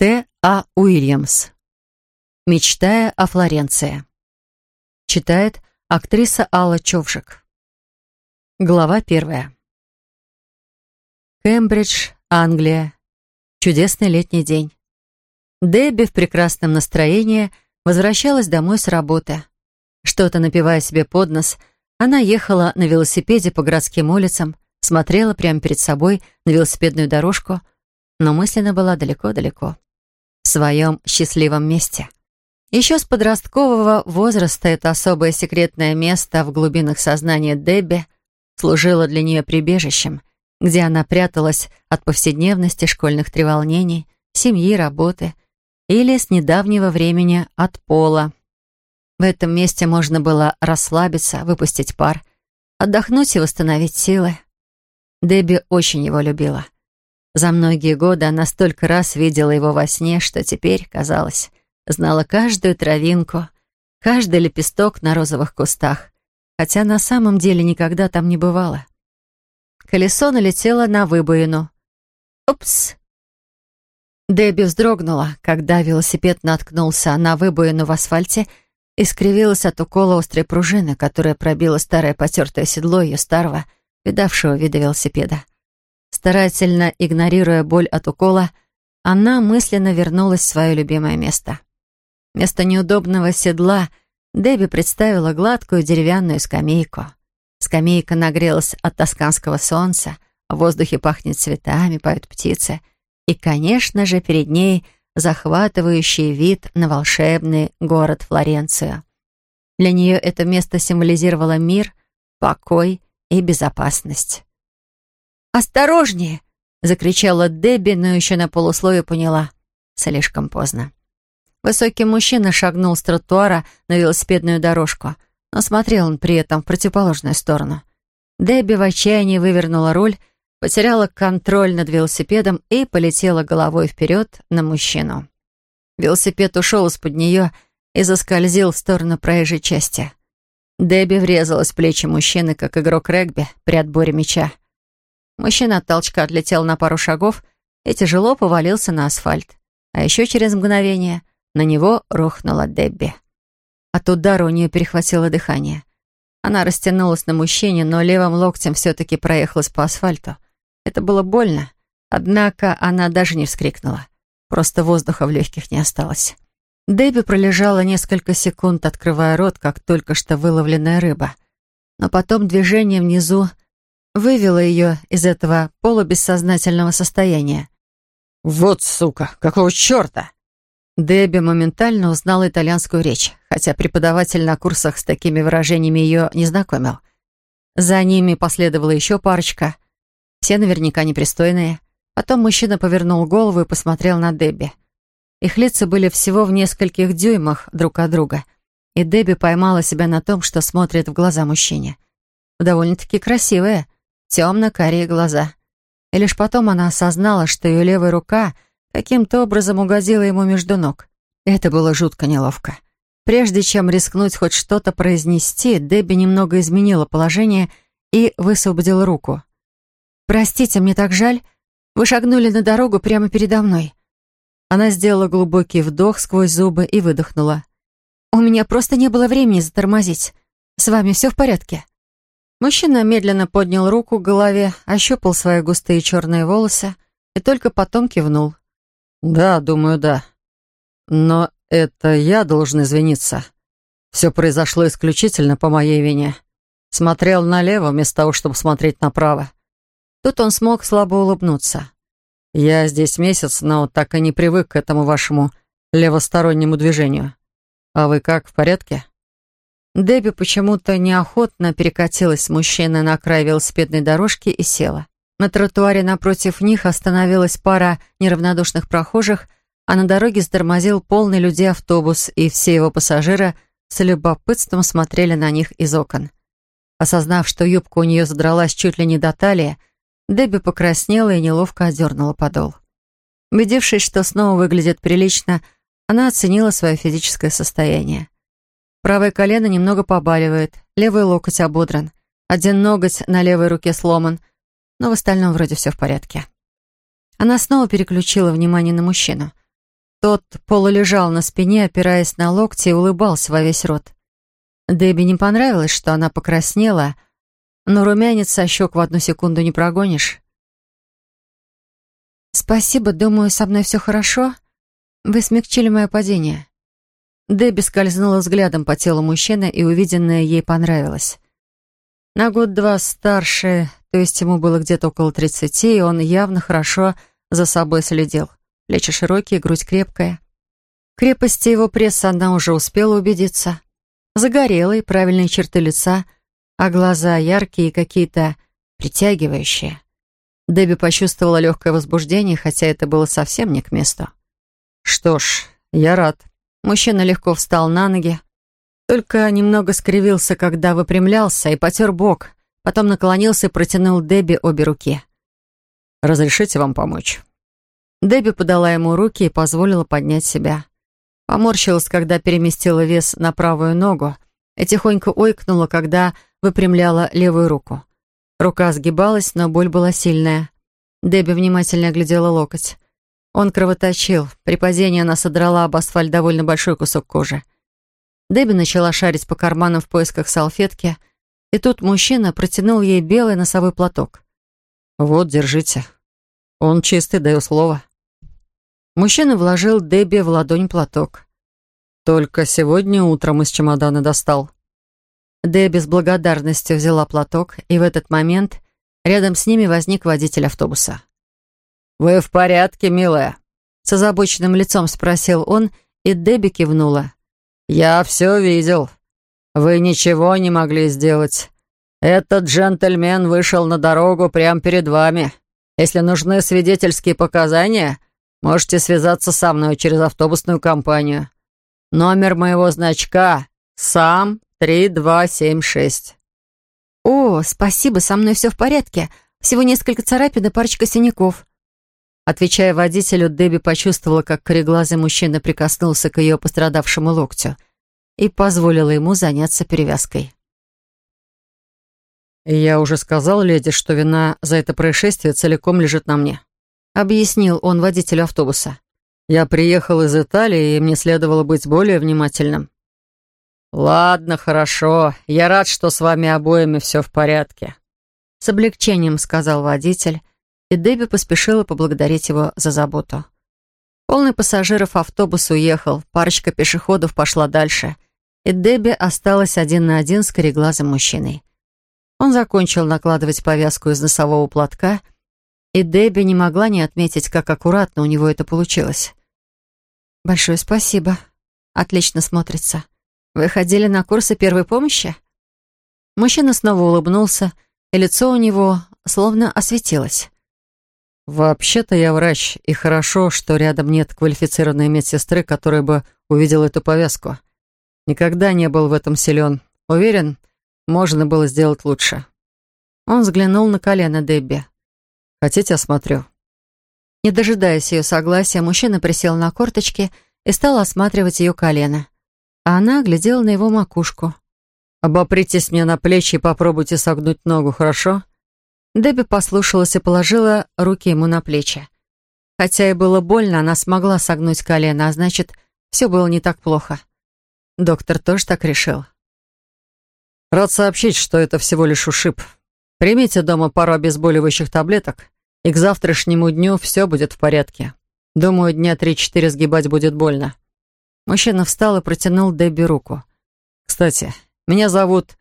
Т. А. Уильямс. Мечтая о Флоренции. Читает актриса Алла Човжик. Глава первая. Кембридж, Англия. Чудесный летний день. Дебби в прекрасном настроении возвращалась домой с работы. Что-то напивая себе под нос, она ехала на велосипеде по городским улицам, смотрела прямо перед собой на велосипедную дорожку, но мысленно была далеко-далеко своем счастливом месте. Еще с подросткового возраста это особое секретное место в глубинах сознания Дебби служило для нее прибежищем, где она пряталась от повседневности школьных треволнений, семьи, работы или с недавнего времени от пола. В этом месте можно было расслабиться, выпустить пар, отдохнуть и восстановить силы. Дебби очень его любила — за многие годы она столько раз видела его во сне, что теперь, казалось, знала каждую травинку, каждый лепесток на розовых кустах, хотя на самом деле никогда там не бывало. Колесо налетело на выбоину. «Упс!» Дебби вздрогнула, когда велосипед наткнулся на выбоину в асфальте и скривилась от укола острой пружины, которая пробила старое потертое седло ее старого, видавшего вида велосипеда. Старательно игнорируя боль от укола, она мысленно вернулась в свое любимое место. Вместо неудобного седла Дебби представила гладкую деревянную скамейку. Скамейка нагрелась от тосканского солнца, в воздухе пахнет цветами, поют птицы. И, конечно же, перед ней захватывающий вид на волшебный город Флоренцию. Для нее это место символизировало мир, покой и безопасность. «Осторожнее!» — закричала Дебби, но еще на полусловие поняла. Слишком поздно. Высокий мужчина шагнул с тротуара на велосипедную дорожку, но смотрел он при этом в противоположную сторону. Дебби в отчаянии вывернула руль, потеряла контроль над велосипедом и полетела головой вперед на мужчину. Велосипед ушел из-под нее и заскользил в сторону проезжей части. Дебби врезалась в плечи мужчины, как игрок регби при отборе мяча. Мужчина от толчка отлетел на пару шагов и тяжело повалился на асфальт. А еще через мгновение на него рухнула Дебби. От удара у нее перехватило дыхание. Она растянулась на мужчине, но левым локтем все-таки проехалась по асфальту. Это было больно, однако она даже не вскрикнула. Просто воздуха в легких не осталось. Дебби пролежала несколько секунд, открывая рот, как только что выловленная рыба. Но потом движение внизу вывела ее из этого полубессознательного состояния. «Вот сука! Какого черта?» Дебби моментально узнала итальянскую речь, хотя преподаватель на курсах с такими выражениями ее не знакомил. За ними последовала еще парочка, все наверняка непристойные. Потом мужчина повернул голову и посмотрел на Дебби. Их лица были всего в нескольких дюймах друг от друга, и Дебби поймала себя на том, что смотрит в глаза мужчине. Довольно-таки красивые, темно-карие глаза. И лишь потом она осознала, что ее левая рука каким-то образом угодила ему между ног. Это было жутко неловко. Прежде чем рискнуть хоть что-то произнести, Дебби немного изменила положение и высвободила руку. «Простите, мне так жаль. Вы шагнули на дорогу прямо передо мной». Она сделала глубокий вдох сквозь зубы и выдохнула. «У меня просто не было времени затормозить. С вами все в порядке?» Мужчина медленно поднял руку к голове, ощупал свои густые черные волосы и только потом кивнул. «Да, думаю, да. Но это я должен извиниться. Все произошло исключительно по моей вине. Смотрел налево вместо того, чтобы смотреть направо. Тут он смог слабо улыбнуться. Я здесь месяц, но так и не привык к этому вашему левостороннему движению. А вы как, в порядке?» Дебби почему-то неохотно перекатилась с мужчиной на край велосипедной дорожки и села. На тротуаре напротив них остановилась пара неравнодушных прохожих, а на дороге затормозил полный людей автобус, и все его пассажиры с любопытством смотрели на них из окон. Осознав, что юбка у нее задралась чуть ли не до талии, Дебби покраснела и неловко одернула подол. Убедившись, что снова выглядит прилично, она оценила свое физическое состояние. Правое колено немного побаливает, левый локоть ободран, один ноготь на левой руке сломан, но в остальном вроде все в порядке. Она снова переключила внимание на мужчину. Тот полулежал на спине, опираясь на локти и улыбался во весь рот. Дебби не понравилось, что она покраснела, но румянец со щек в одну секунду не прогонишь. «Спасибо, думаю, со мной все хорошо. Вы смягчили мое падение». Дебби скользнула взглядом по телу мужчины, и увиденное ей понравилось. На год-два старше, то есть ему было где-то около тридцати, и он явно хорошо за собой следил. Плечи широкие, грудь крепкая. В крепости его пресса она уже успела убедиться. Загорелый, правильные черты лица, а глаза яркие и какие-то притягивающие. Дебби почувствовала легкое возбуждение, хотя это было совсем не к месту. «Что ж, я рад». Мужчина легко встал на ноги, только немного скривился, когда выпрямлялся, и потер бок, потом наклонился и протянул Дебби обе руки. «Разрешите вам помочь?» Дебби подала ему руки и позволила поднять себя. Поморщилась, когда переместила вес на правую ногу, и тихонько ойкнула, когда выпрямляла левую руку. Рука сгибалась, но боль была сильная. Дебби внимательно оглядела локоть. Он кровоточил. При падении она содрала об асфальт довольно большой кусок кожи. Дебби начала шарить по карманам в поисках салфетки, и тут мужчина протянул ей белый носовой платок. «Вот, держите. Он чистый, даю слово». Мужчина вложил Дебби в ладонь платок. «Только сегодня утром из чемодана достал». Дебби с благодарностью взяла платок, и в этот момент рядом с ними возник водитель автобуса. «Вы в порядке, милая?» С озабоченным лицом спросил он, и Дебби кивнула. «Я все видел. Вы ничего не могли сделать. Этот джентльмен вышел на дорогу прямо перед вами. Если нужны свидетельские показания, можете связаться со мной через автобусную компанию. Номер моего значка сам Три, два, семь, шесть. «О, спасибо, со мной все в порядке. Всего несколько царапин и парочка синяков». Отвечая водителю, Дебби почувствовала, как кореглазый мужчина прикоснулся к ее пострадавшему локтю и позволила ему заняться перевязкой. «Я уже сказал леди, что вина за это происшествие целиком лежит на мне», объяснил он водителю автобуса. «Я приехал из Италии, и мне следовало быть более внимательным. «Ладно, хорошо. Я рад, что с вами обоими все в порядке», — с облегчением сказал водитель, и Дебби поспешила поблагодарить его за заботу. Полный пассажиров автобус уехал, парочка пешеходов пошла дальше, и Дебби осталась один на один с кореглазым мужчиной. Он закончил накладывать повязку из носового платка, и Дебби не могла не отметить, как аккуратно у него это получилось. «Большое спасибо. Отлично смотрится», вы ходили на курсы первой помощи?» Мужчина снова улыбнулся, и лицо у него словно осветилось. «Вообще-то я врач, и хорошо, что рядом нет квалифицированной медсестры, которая бы увидела эту повязку. Никогда не был в этом силен. Уверен, можно было сделать лучше». Он взглянул на колено Дебби. «Хотите, осмотрю?» Не дожидаясь ее согласия, мужчина присел на корточки и стал осматривать ее колено а она глядела на его макушку. «Обопритесь мне на плечи и попробуйте согнуть ногу, хорошо?» Дебби послушалась и положила руки ему на плечи. Хотя и было больно, она смогла согнуть колено, а значит, все было не так плохо. Доктор тоже так решил. «Рад сообщить, что это всего лишь ушиб. Примите дома пару обезболивающих таблеток, и к завтрашнему дню все будет в порядке. Думаю, дня три-четыре сгибать будет больно. Мужчина встал и протянул Дебби руку. «Кстати, меня зовут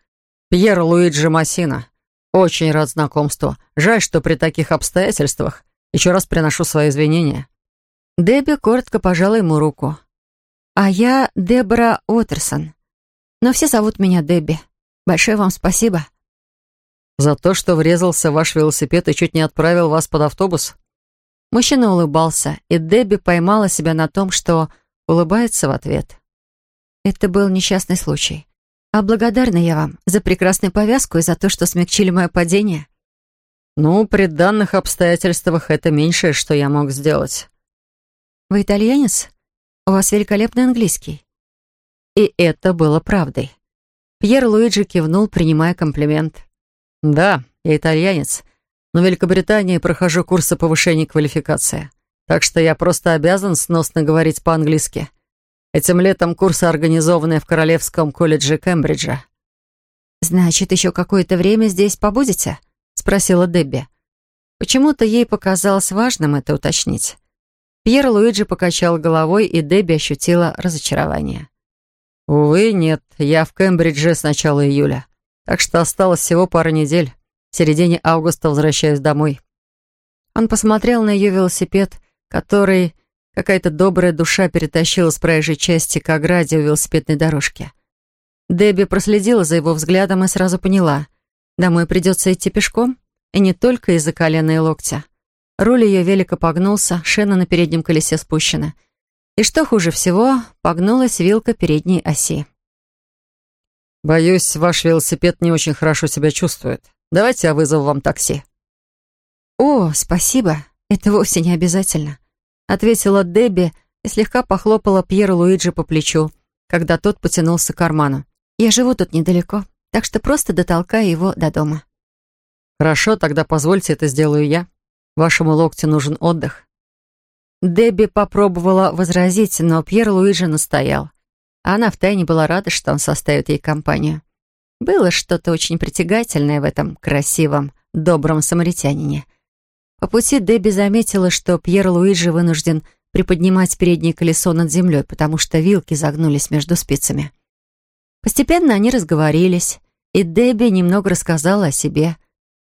Пьер Луиджи Массина. Очень рад знакомству. Жаль, что при таких обстоятельствах. Еще раз приношу свои извинения». Дебби коротко пожала ему руку. «А я Дебора Уотерсон. Но все зовут меня Дебби. Большое вам спасибо». «За то, что врезался в ваш велосипед и чуть не отправил вас под автобус?» Мужчина улыбался, и Дебби поймала себя на том, что улыбается в ответ. Это был несчастный случай. А благодарна я вам за прекрасную повязку и за то, что смягчили мое падение. Ну, при данных обстоятельствах это меньшее, что я мог сделать. Вы итальянец? У вас великолепный английский. И это было правдой. Пьер Луиджи кивнул, принимая комплимент. Да, я итальянец, но в Великобритании прохожу курсы повышения квалификации. так что я просто обязан сносно говорить по-английски. Этим летом курсы организованы в Королевском колледже Кембриджа». «Значит, еще какое-то время здесь побудете?» — спросила Дебби. Почему-то ей показалось важным это уточнить. Пьер Луиджи покачал головой, и Дебби ощутила разочарование. «Увы, нет, я в Кембридже с начала июля, так что осталось всего пара недель. В середине августа возвращаюсь домой». Он посмотрел на ее велосипед, который какая-то добрая душа перетащила с проезжей части к ограде у велосипедной дорожки. Дебби проследила за его взглядом и сразу поняла. Домой придется идти пешком, и не только из-за колена и локтя. Руль ее велика погнулся, шина на переднем колесе спущена. И что хуже всего, погнулась вилка передней оси. «Боюсь, ваш велосипед не очень хорошо себя чувствует. Давайте я вызову вам такси». «О, спасибо. Это вовсе не обязательно», — ответила Дебби и слегка похлопала Пьера Луиджи по плечу, когда тот потянулся к карману. «Я живу тут недалеко, так что просто дотолкаю его до дома». «Хорошо, тогда позвольте это сделаю я». Вашему локтю нужен отдых». Дебби попробовала возразить, но Пьер Луиджи настоял. Она втайне была рада, что он составит ей компанию. Было что-то очень притягательное в этом красивом, добром самаритянине. По пути Дебби заметила, что Пьер Луиджи вынужден приподнимать переднее колесо над землей, потому что вилки загнулись между спицами. Постепенно они разговорились, и Дебби немного рассказала о себе.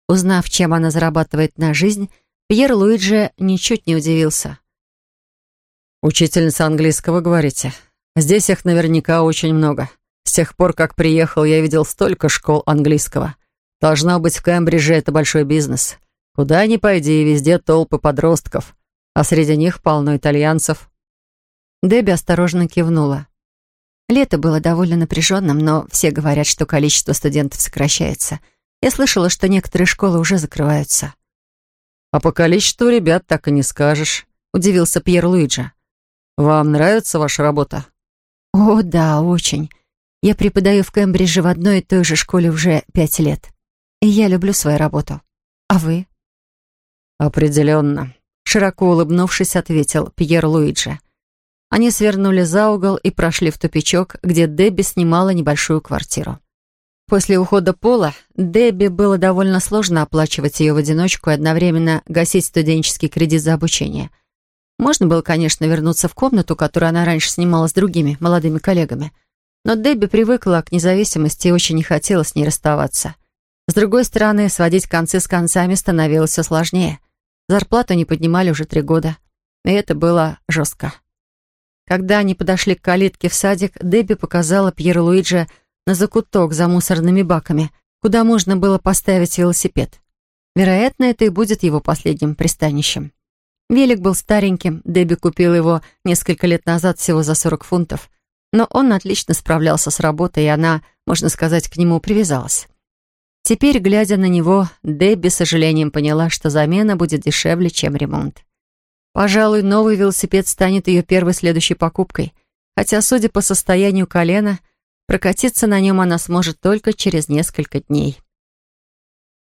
Узнав, чем она зарабатывает на жизнь, Пьер Луиджи ничуть не удивился. «Учительница английского, говорите? Здесь их наверняка очень много. С тех пор, как приехал, я видел столько школ английского. Должно быть, в Кембридже это большой бизнес. Куда ни пойди, везде толпы подростков, а среди них полно итальянцев». Дебби осторожно кивнула. Лето было довольно напряженным, но все говорят, что количество студентов сокращается. Я слышала, что некоторые школы уже закрываются. «А по количеству ребят так и не скажешь», — удивился Пьер Луиджи. «Вам нравится ваша работа?» «О, да, очень. Я преподаю в Кембридже в одной и той же школе уже пять лет. И я люблю свою работу. А вы?» «Определенно», — широко улыбнувшись, ответил Пьер Луиджи. Они свернули за угол и прошли в тупичок, где Дебби снимала небольшую квартиру. После ухода Пола Дебби было довольно сложно оплачивать ее в одиночку и одновременно гасить студенческий кредит за обучение. Можно было, конечно, вернуться в комнату, которую она раньше снимала с другими молодыми коллегами. Но Дебби привыкла к независимости и очень не хотела с ней расставаться. С другой стороны, сводить концы с концами становилось все сложнее. Зарплату не поднимали уже три года. И это было жестко. Когда они подошли к калитке в садик, Дебби показала Пьеру Луиджи на закуток за мусорными баками, куда можно было поставить велосипед. Вероятно, это и будет его последним пристанищем. Велик был стареньким, Дебби купил его несколько лет назад всего за 40 фунтов, но он отлично справлялся с работой, и она, можно сказать, к нему привязалась. Теперь, глядя на него, Дебби с сожалением поняла, что замена будет дешевле, чем ремонт. Пожалуй, новый велосипед станет ее первой следующей покупкой, хотя, судя по состоянию колена, Прокатиться на нем она сможет только через несколько дней.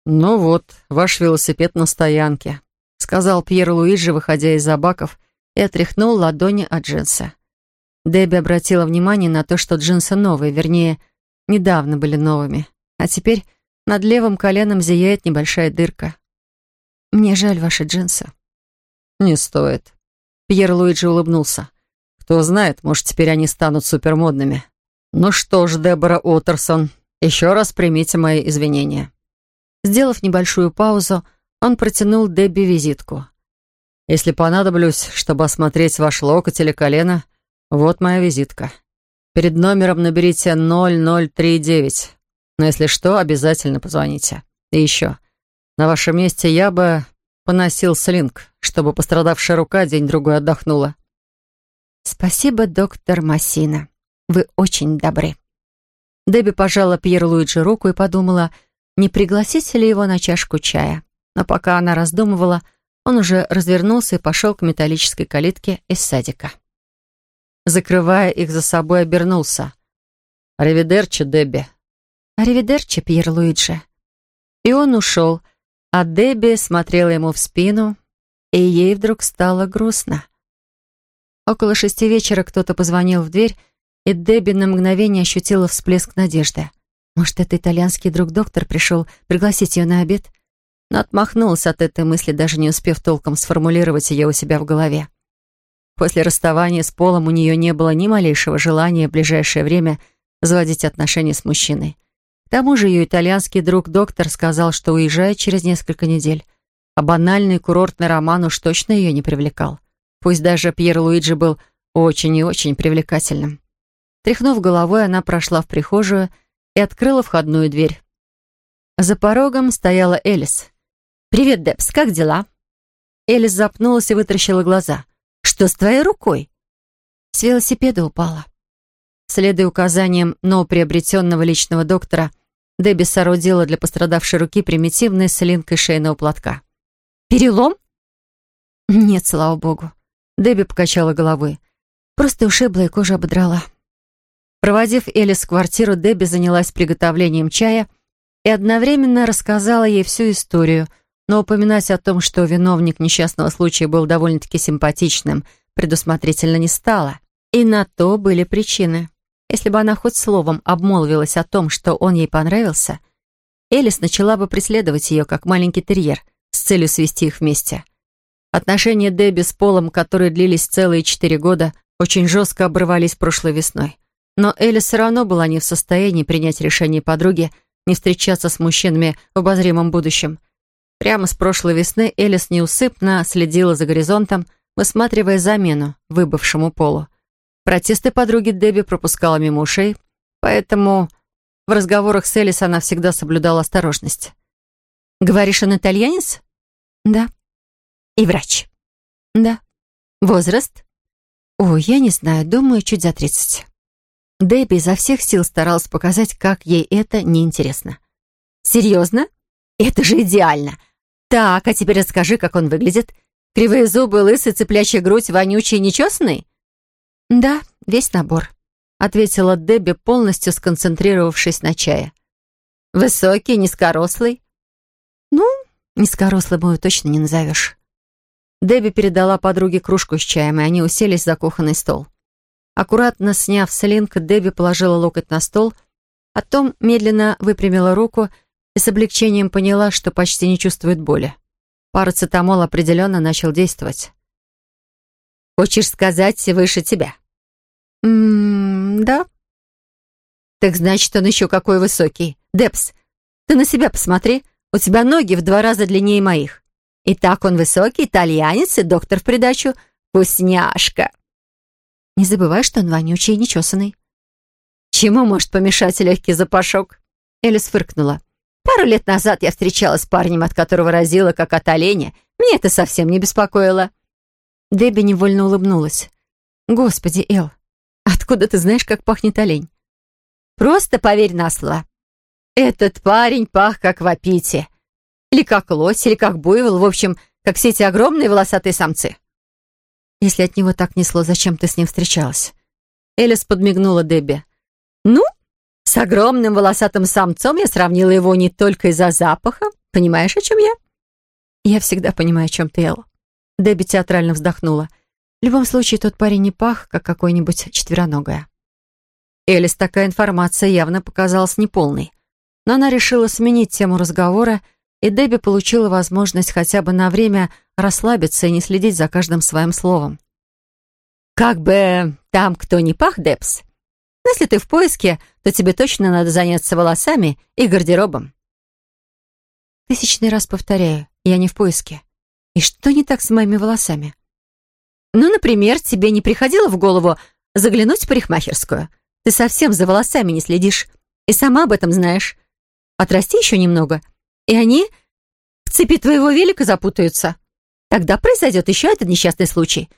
«Ну вот, ваш велосипед на стоянке», — сказал Пьер Луиджи, выходя из-за баков, и отряхнул ладони от джинса. Дебби обратила внимание на то, что джинсы новые, вернее, недавно были новыми, а теперь над левым коленом зияет небольшая дырка. «Мне жаль ваши джинсы». «Не стоит». Пьер Луиджи улыбнулся. «Кто знает, может, теперь они станут супермодными. «Ну что ж, Дебора Уотерсон, еще раз примите мои извинения». Сделав небольшую паузу, он протянул Дебби визитку. «Если понадоблюсь, чтобы осмотреть ваш локоть или колено, вот моя визитка. Перед номером наберите 0039. Но если что, обязательно позвоните. И еще, на вашем месте я бы поносил слинг, чтобы пострадавшая рука день-другой отдохнула». «Спасибо, доктор Массина», вы очень добры». Дебби пожала Пьеру Луиджи руку и подумала, не пригласить ли его на чашку чая. Но пока она раздумывала, он уже развернулся и пошел к металлической калитке из садика. Закрывая их за собой, обернулся. «Аривидерчи, Дебби». «Аривидерчи, Пьер Луиджи». И он ушел, а Дебби смотрела ему в спину и ей вдруг стало грустно. Около шести вечера кто-то позвонил в дверь, и Дебби на мгновение ощутила всплеск надежды. Может, это итальянский друг-доктор пришел пригласить ее на обед? Но отмахнулась от этой мысли, даже не успев толком сформулировать ее у себя в голове. После расставания с Полом у нее не было ни малейшего желания в ближайшее время заводить отношения с мужчиной. Тому же ее итальянский друг-доктор сказал, что уезжает через несколько недель, а банальный курортный роман уж точно ее не привлекал. Пусть даже Пьер Луиджи был очень и очень привлекательным. Тряхнув головой, она прошла в прихожую и открыла входную дверь. За порогом стояла Элис. «Привет, Депс, как дела?» Элис запнулась и вытаращила глаза. «Что с твоей рукой?» С велосипеда упала. Следуя указаниям новоприобретенного личного доктора, Дебби соорудила для пострадавшей руки примитивной с линкой шейного платка. «Перелом?» «Нет, слава богу». Дебби покачала головой. «Просто ушибла и кожа ободрала». Проводив Элис в квартиру, Дебби занялась приготовлением чая и одновременно рассказала ей всю историю, но упоминать о том, что виновник несчастного случая был довольно-таки симпатичным, предусмотрительно не стала. И на то были причины. Если бы она хоть словом обмолвилась о том, что он ей понравился, Элис начала бы преследовать ее, как маленький терьер, с целью свести их вместе. Отношения Дебби с Полом, которые длились целые четыре года, очень жестко обрывались прошлой весной. Но Элис все равно была не в состоянии принять решение подруги не встречаться с мужчинами в обозримом будущем. Прямо с прошлой весны Элис неусыпно следила за горизонтом, высматривая замену выбывшему полу. Протесты подруги Дебби пропускала мимо ушей, поэтому в разговорах с Элис она всегда соблюдала осторожность. «Говоришь, он итальянец?» «Да». «И врач?» «Да». «Возраст?» «О, я не знаю, думаю, чуть за тридцать». Дебби изо всех сил старалась показать, как ей это неинтересно. «Серьезно? Это же идеально! Так, а теперь расскажи, как он выглядит. Кривые зубы, лысый, цыплячья грудь, вонючий нечесанный?» «Да, весь набор», — ответила Дебби, полностью сконцентрировавшись на чае. «Высокий, низкорослый?» «Ну, низкорослым его точно не назовешь». Дебби передала подруге кружку с чаем, и они уселись за кухонный стол. Аккуратно сняв слинг, Дебби положила локоть на стол, потом медленно выпрямила руку и с облегчением поняла, что почти не чувствует боли. Парацетамол определенно начал действовать. «Хочешь сказать, выше тебя?» «Ммм, да». «Так значит, он еще какой высокий. Депс, ты на себя посмотри. У тебя ноги в два раза длиннее моих. И так он высокий, итальянец и доктор в придачу. Вкусняшка!» Не забывай, что он вонючий и нечесанный». «Чему может помешать легкий запашок?» Элис фыркнула. «Пару лет назад я встречалась с парнем, от которого разила, как от оленя. Мне это совсем не беспокоило». Дебби невольно улыбнулась. «Господи, Эл, откуда ты знаешь, как пахнет олень?» «Просто поверь на слово. Этот парень пах, как в апите. Или как лось, или как буйвол, в общем, как все эти огромные волосатые самцы. Если от него так несло, зачем ты с ним встречалась?» Элис подмигнула Дебби. «Ну, с огромным волосатым самцом я сравнила его не только из-за запаха. Понимаешь, о чем я?» «Я всегда понимаю, о чем ты, Эл». Дебби театрально вздохнула. В любом случае, тот парень не пах, как какой-нибудь четвероногая. Элис такая информация явно показалась неполной. Но она решила сменить тему разговора и Дебби получила возможность хотя бы на время расслабиться и не следить за каждым своим словом. «Как бы там кто ни пах, Дебс, если ты в поиске, то тебе точно надо заняться волосами и гардеробом». Тысячный раз повторяю, я не в поиске. И что не так с моими волосами? Ну, например, тебе не приходило в голову заглянуть в парикмахерскую? Ты совсем за волосами не следишь. И сама об этом знаешь. Отрасти еще немного — и они в цепи твоего велика запутаются. Тогда произойдет еще один несчастный случай.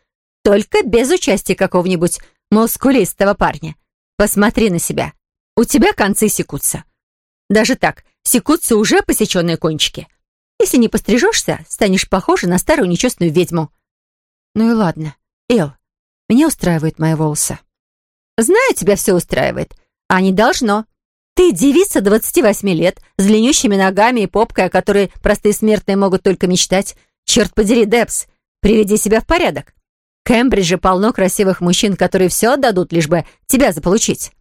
Только без участия какого-нибудь мускулистого парня. Посмотри на себя. У тебя концы секутся. Даже так, секутся уже посеченные кончики. Если не пострижешься, станешь похожа на старую нечестную ведьму. Ну и ладно. Эл, меня устраивают мои волосы. Знаю, тебя все устраивает. А не должно. Ты девица 28 лет, с длиннющими ногами и попкой, о которой простые смертные могут только мечтать. Черт подери, Депс, приведи себя в порядок. В Кембридже полно красивых мужчин, которые все отдадут, лишь бы тебя заполучить.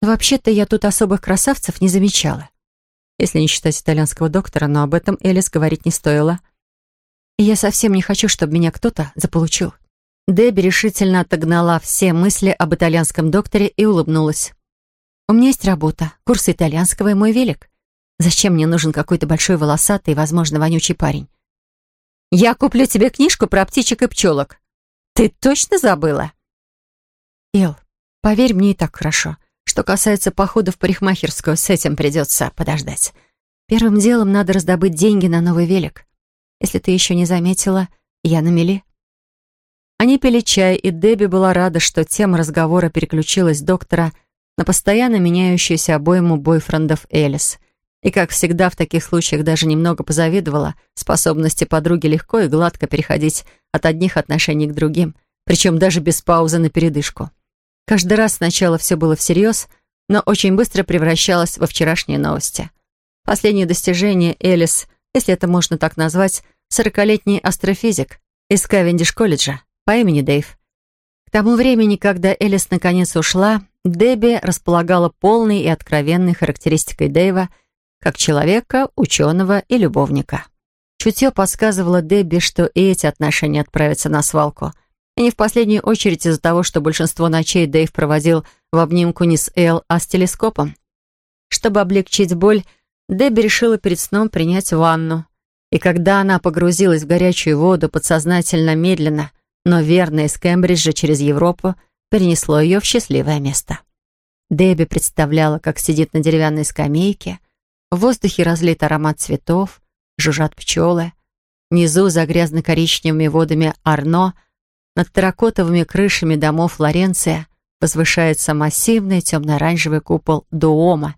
Вообще-то я тут особых красавцев не замечала. Если не считать итальянского доктора, но об этом Элис говорить не стоило. Я совсем не хочу, чтобы меня кто-то заполучил. Дебби решительно отогнала все мысли об итальянском докторе и улыбнулась. «У меня есть работа, курсы итальянского и мой велик. Зачем мне нужен какой-то большой волосатый и, возможно, вонючий парень? Я куплю тебе книжку про птичек и пчелок. Ты точно забыла?» «Эл, поверь, мне и так хорошо. Что касается похода в парикмахерскую, с этим придется подождать. Первым делом надо раздобыть деньги на новый велик. Если ты еще не заметила, я на мели». Они пили чай, и Дебби была рада, что тема разговора переключилась доктора на постоянно меняющуюся обойму бойфрендов Элис. И, как всегда, в таких случаях даже немного позавидовала способности подруги легко и гладко переходить от одних отношений к другим, причем даже без паузы на передышку. Каждый раз сначала все было всерьез, но очень быстро превращалось во вчерашние новости. Последнее достижение Элис, если это можно так назвать, сорокалетний астрофизик из Кавендиш-колледжа по имени Дэйв. К тому времени, когда Элис наконец ушла, Дебби располагала полной и откровенной характеристикой Дэйва как человека, ученого и любовника. Чутье подсказывало Дебби, что и эти отношения отправятся на свалку. И не в последнюю очередь из-за того, что большинство ночей Дэйв проводил в обнимку не с Эл, а с телескопом. Чтобы облегчить боль, Дебби решила перед сном принять ванну. И когда она погрузилась в горячую воду, подсознательно медленно, но верно из Кембриджа через Европу перенесло ее в счастливое место. Дебби представляла, как сидит на деревянной скамейке, в воздухе разлит аромат цветов, жужжат пчелы, внизу за грязно-коричневыми водами Арно, над терракотовыми крышами домов Флоренция возвышается массивный темно-оранжевый купол Дуома,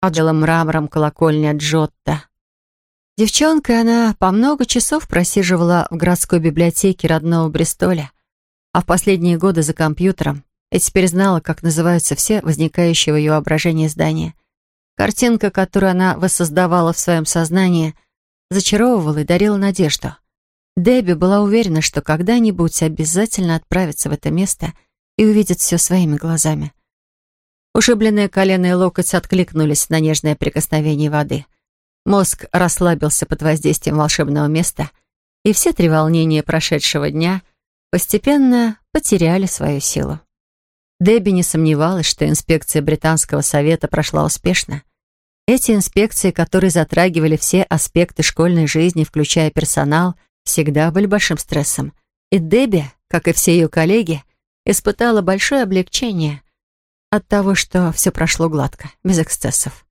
а белым мрамором колокольня Джотто. Девчонкой она по много часов просиживала в городской библиотеке родного Бристоля, а в последние годы за компьютером и теперь знала, как называются все возникающие в ее воображении здания. Картинка, которую она воссоздавала в своем сознании, зачаровывала и дарила надежду. Дебби была уверена, что когда-нибудь обязательно отправится в это место и увидит все своими глазами. Ушибленные колено и локоть откликнулись на нежное прикосновение воды — Мозг расслабился под воздействием волшебного места, и все три волнения прошедшего дня постепенно потеряли свою силу. Дебби не сомневалась, что инспекция Британского совета прошла успешно. Эти инспекции, которые затрагивали все аспекты школьной жизни, включая персонал, всегда были большим стрессом. И Дебби, как и все ее коллеги, испытала большое облегчение от того, что все прошло гладко, без эксцессов.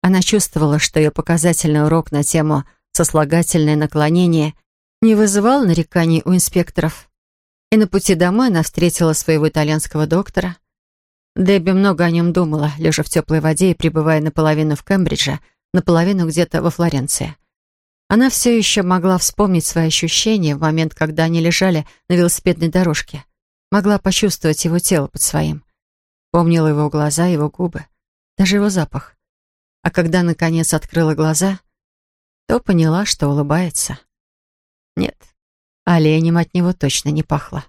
Она чувствовала, что ее показательный урок на тему «сослагательное наклонение» не вызывал нареканий у инспекторов. И на пути домой она встретила своего итальянского доктора. Дебби много о нем думала, лежа в теплой воде и пребывая наполовину в Кембридже, наполовину где-то во Флоренции. Она все еще могла вспомнить свои ощущения в момент, когда они лежали на велосипедной дорожке. Могла почувствовать его тело под своим. Помнила его глаза, его губы, даже его запах. А когда, наконец, открыла глаза, то поняла, что улыбается. Нет, оленем от него точно не пахло.